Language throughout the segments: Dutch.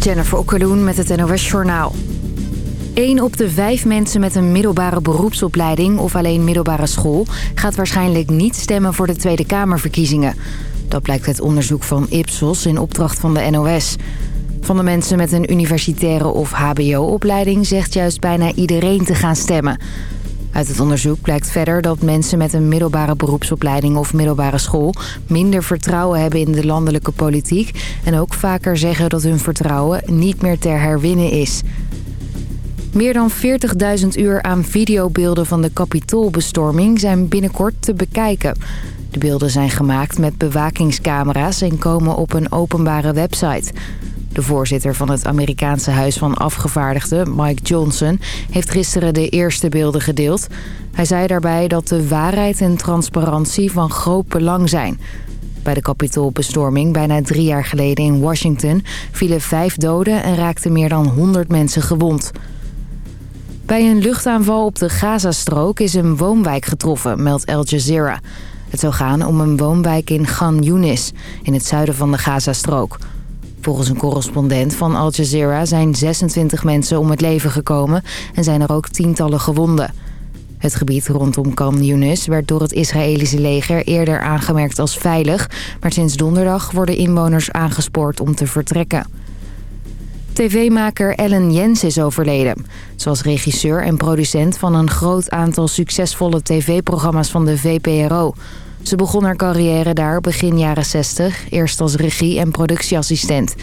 Jennifer Okkeloen met het NOS Journaal. 1 op de vijf mensen met een middelbare beroepsopleiding of alleen middelbare school... gaat waarschijnlijk niet stemmen voor de Tweede Kamerverkiezingen. Dat blijkt uit onderzoek van Ipsos in opdracht van de NOS. Van de mensen met een universitaire of hbo-opleiding zegt juist bijna iedereen te gaan stemmen... Uit het onderzoek blijkt verder dat mensen met een middelbare beroepsopleiding of middelbare school minder vertrouwen hebben in de landelijke politiek en ook vaker zeggen dat hun vertrouwen niet meer ter herwinnen is. Meer dan 40.000 uur aan videobeelden van de Capitoolbestorming zijn binnenkort te bekijken. De beelden zijn gemaakt met bewakingscamera's en komen op een openbare website. De voorzitter van het Amerikaanse Huis van Afgevaardigden, Mike Johnson... heeft gisteren de eerste beelden gedeeld. Hij zei daarbij dat de waarheid en transparantie van groot belang zijn. Bij de kapitoolbestorming bijna drie jaar geleden in Washington... vielen vijf doden en raakten meer dan 100 mensen gewond. Bij een luchtaanval op de Gazastrook is een woonwijk getroffen, meldt Al Jazeera. Het zou gaan om een woonwijk in Gan Yunis, in het zuiden van de Gazastrook... Volgens een correspondent van Al Jazeera zijn 26 mensen om het leven gekomen en zijn er ook tientallen gewonden. Het gebied rondom Khan Yunis werd door het Israëlische leger eerder aangemerkt als veilig, maar sinds donderdag worden inwoners aangespoord om te vertrekken. TV-maker Ellen Jens is overleden. Zoals regisseur en producent van een groot aantal succesvolle tv-programma's van de VPRO. Ze begon haar carrière daar begin jaren 60, eerst als regie- en productieassistent.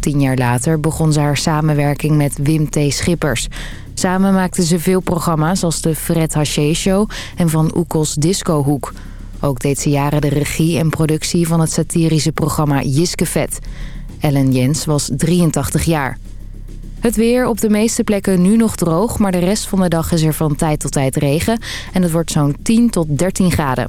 Tien jaar later begon ze haar samenwerking met Wim T. Schippers. Samen maakten ze veel programma's als de Fred Haché Show en Van Oekels Discohoek. Ook deed ze jaren de regie en productie van het satirische programma Jiskevet. Ellen Jens was 83 jaar. Het weer op de meeste plekken nu nog droog, maar de rest van de dag is er van tijd tot tijd regen. En het wordt zo'n 10 tot 13 graden.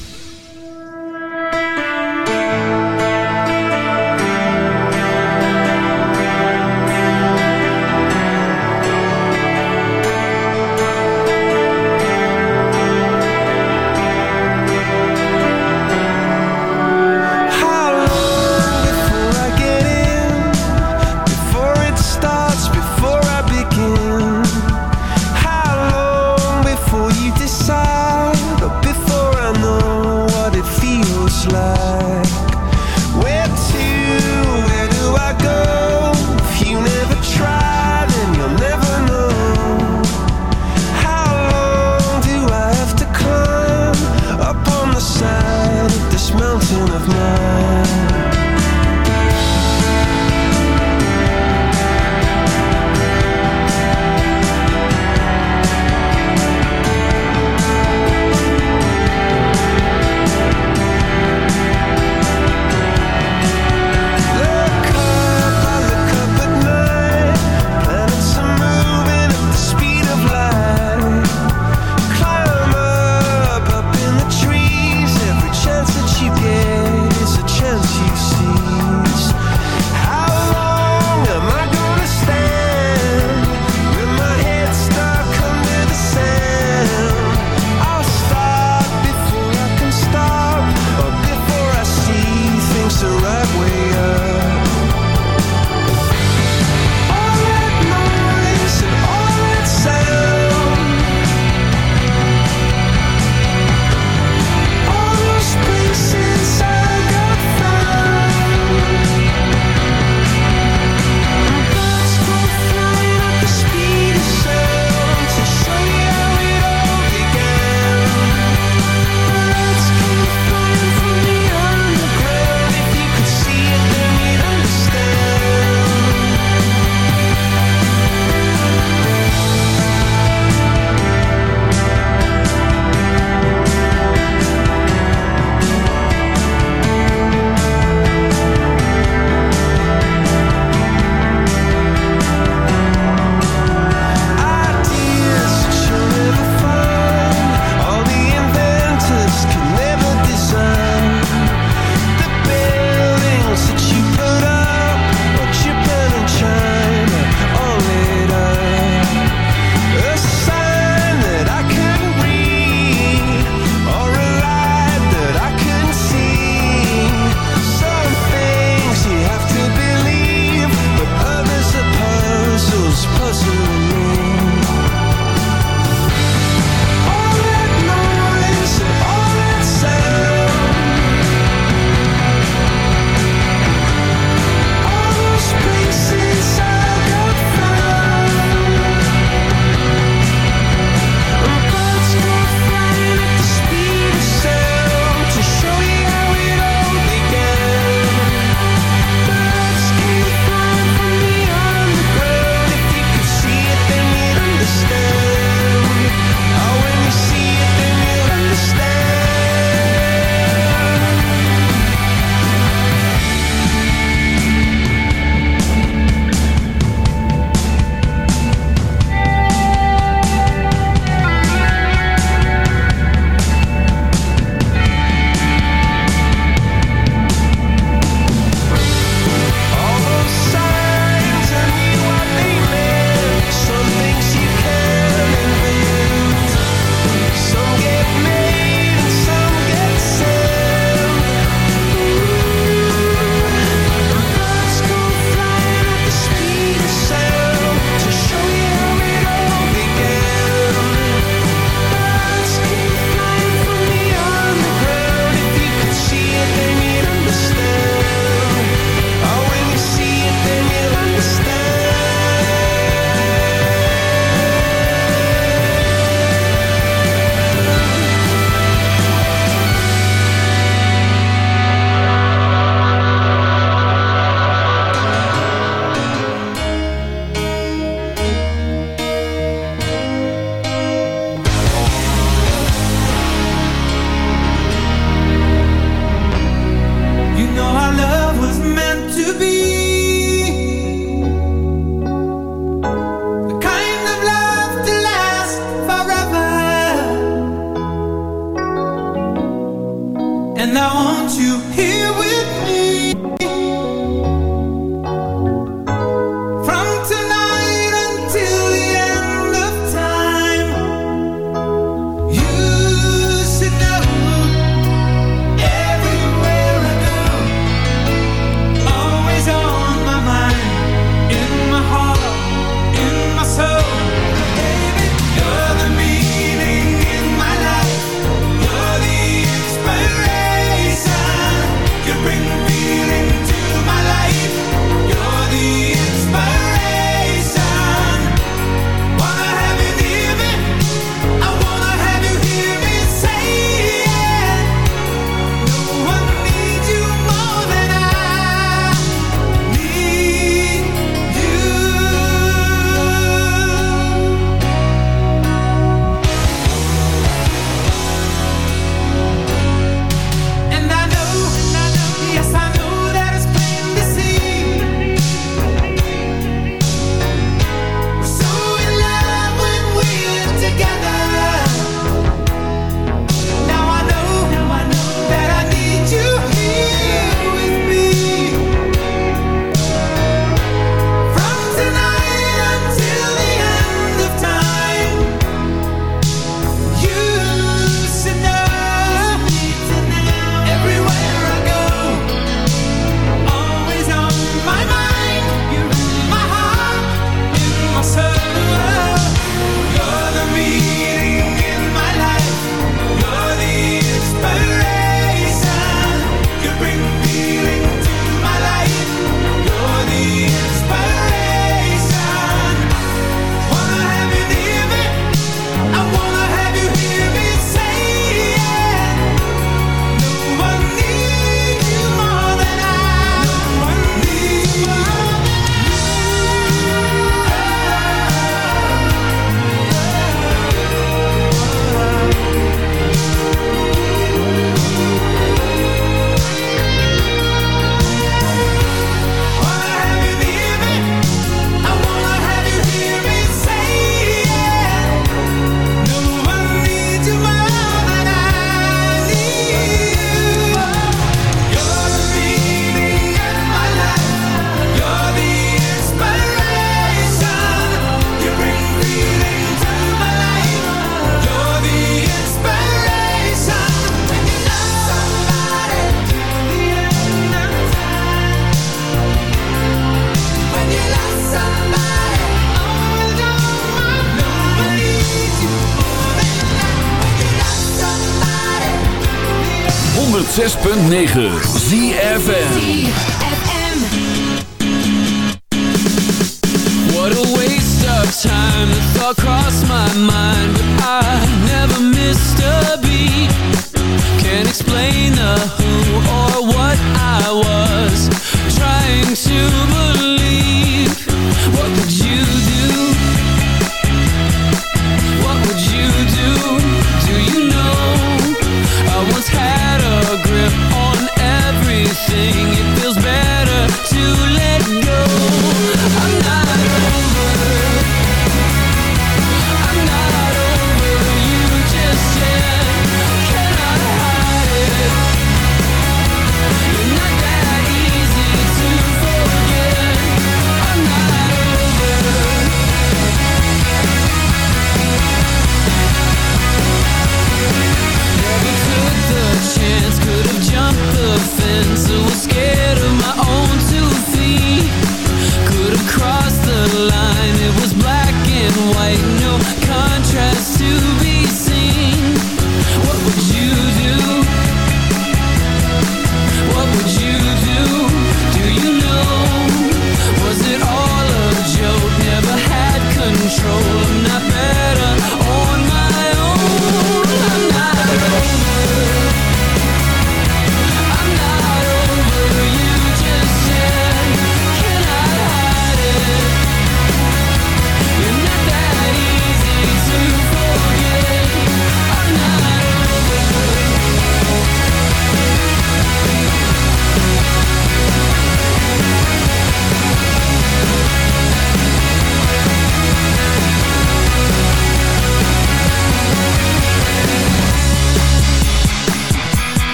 106.9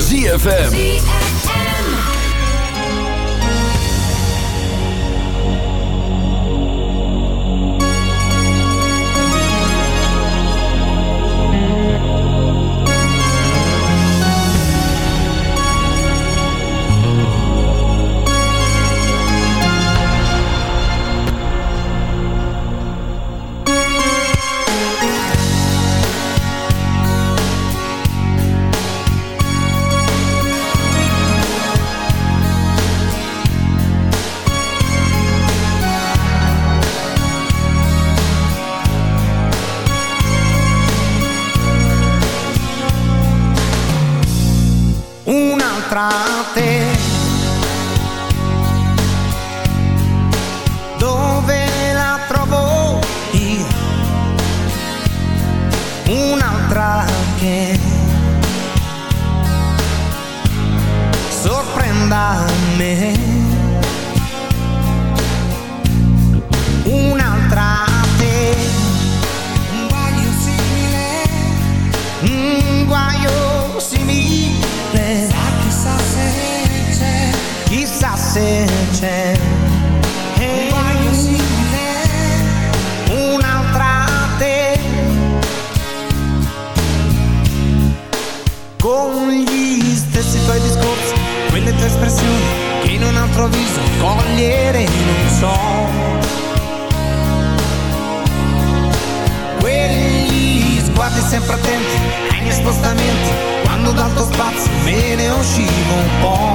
ZFM. she won't.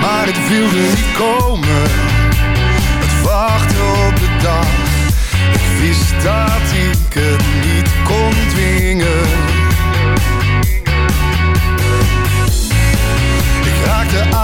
Maar het wilde niet komen. Het wachten op de dag, ik wist dat ik het niet kon dwingen. Ik raakte aan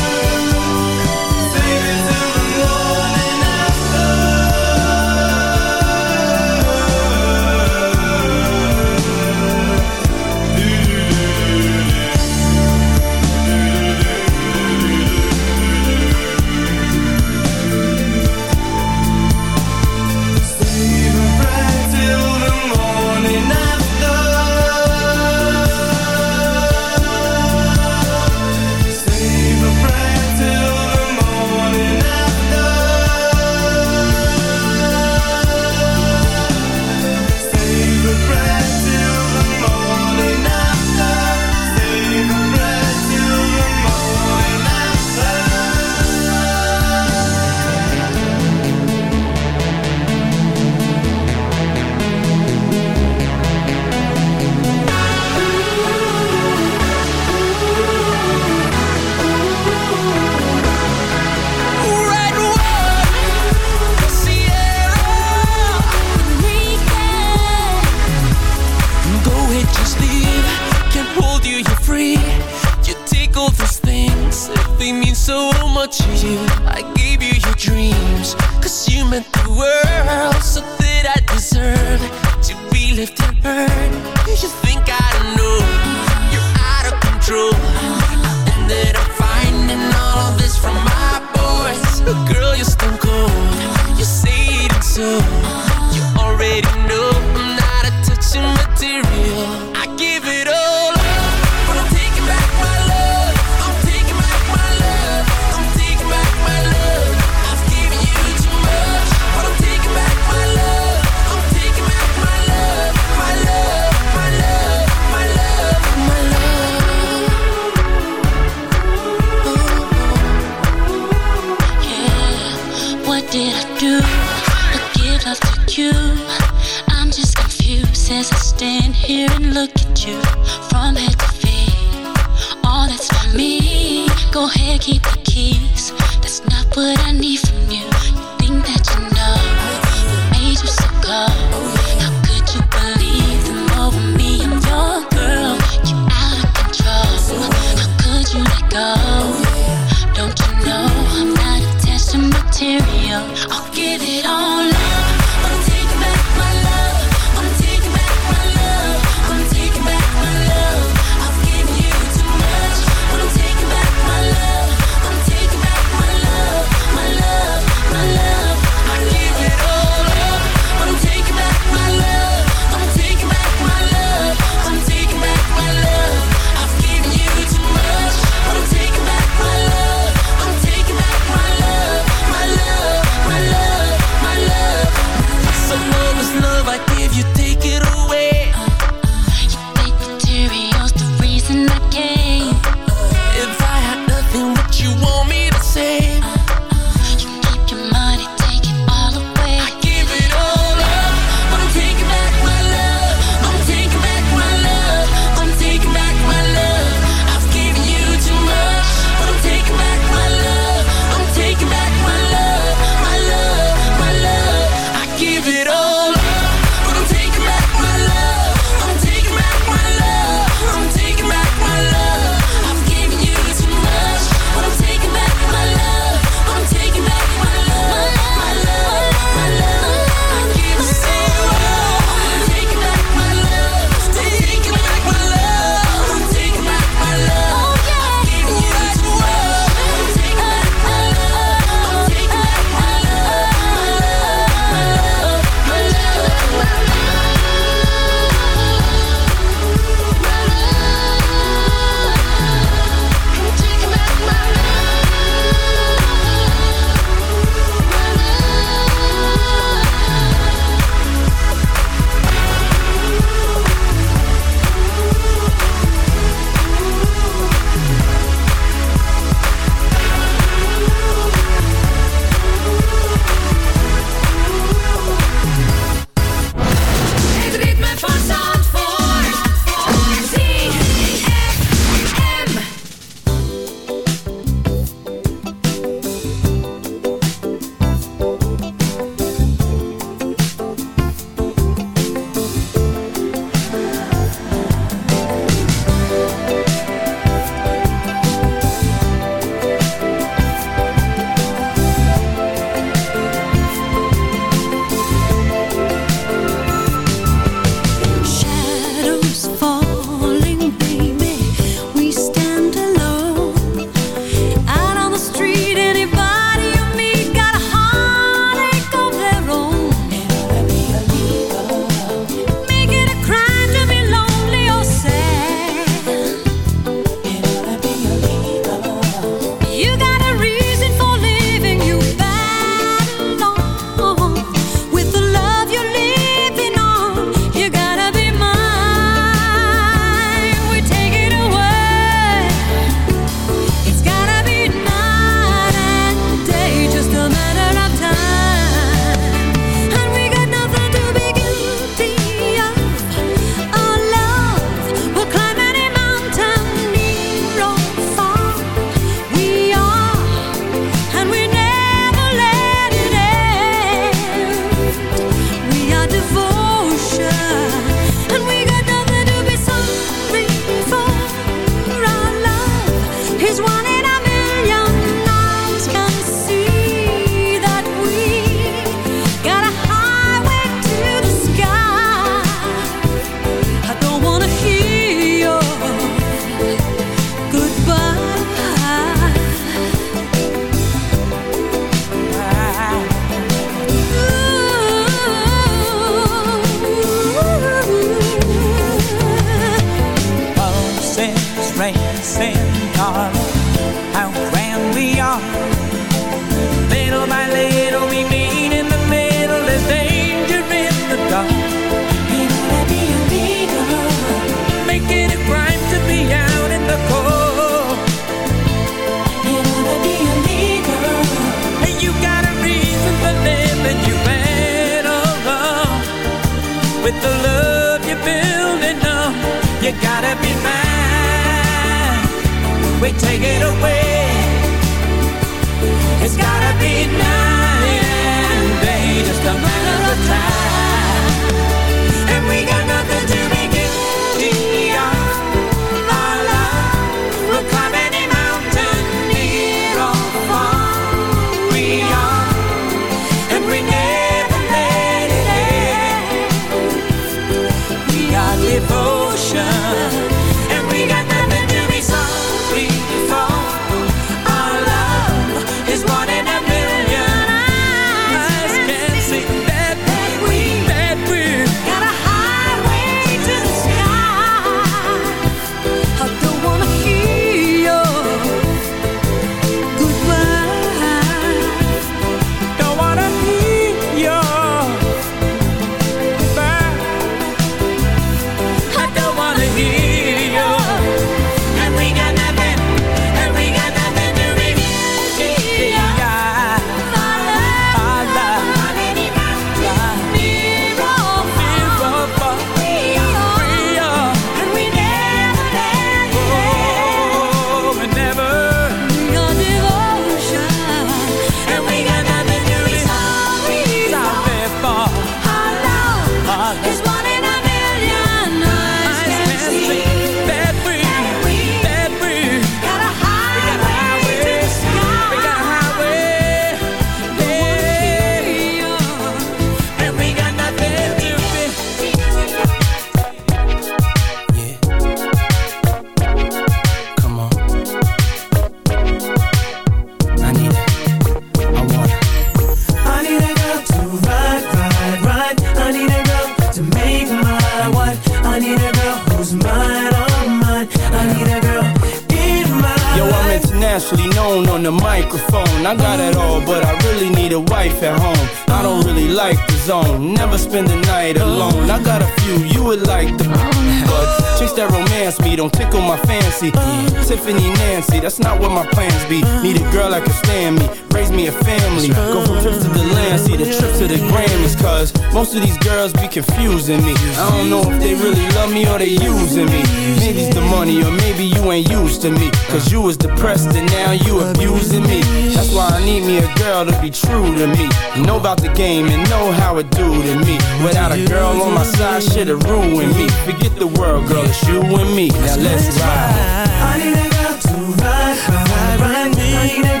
Game and know how it do to me. Without a girl on my side, shit'll ruin me. Forget the world, girl, it's you and me. Now let's ride. I need a girl to ride, ride, ride. I need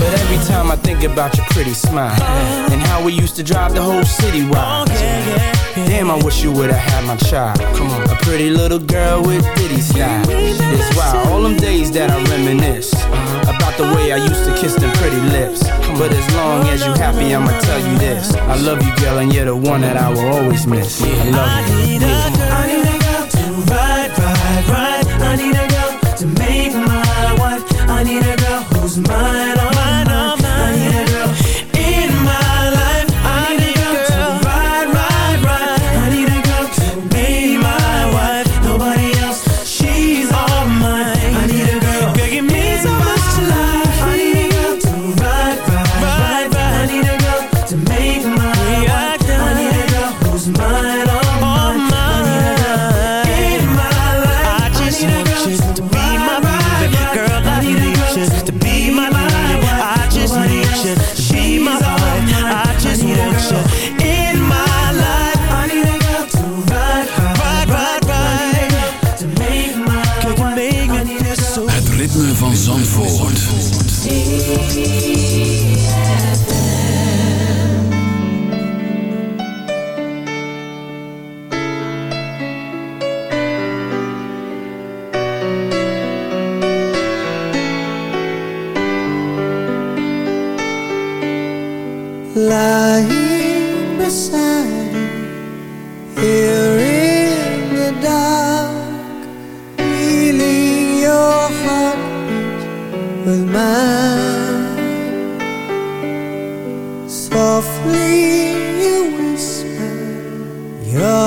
But every time I think about your pretty smile and how we used to drive the whole city wild. Damn, I wish you would've had my child. Come on, a pretty little girl with ditty style. It's wild, all them days that I reminisce about the way I used to kiss them pretty lips. But as long as you happy, I'ma tell you this: I love you, girl, and you're the one that I will always miss. I love you. I need a girl to ride, ride, ride, I need a girl to make my wife. I need a girl who's mine,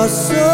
nosso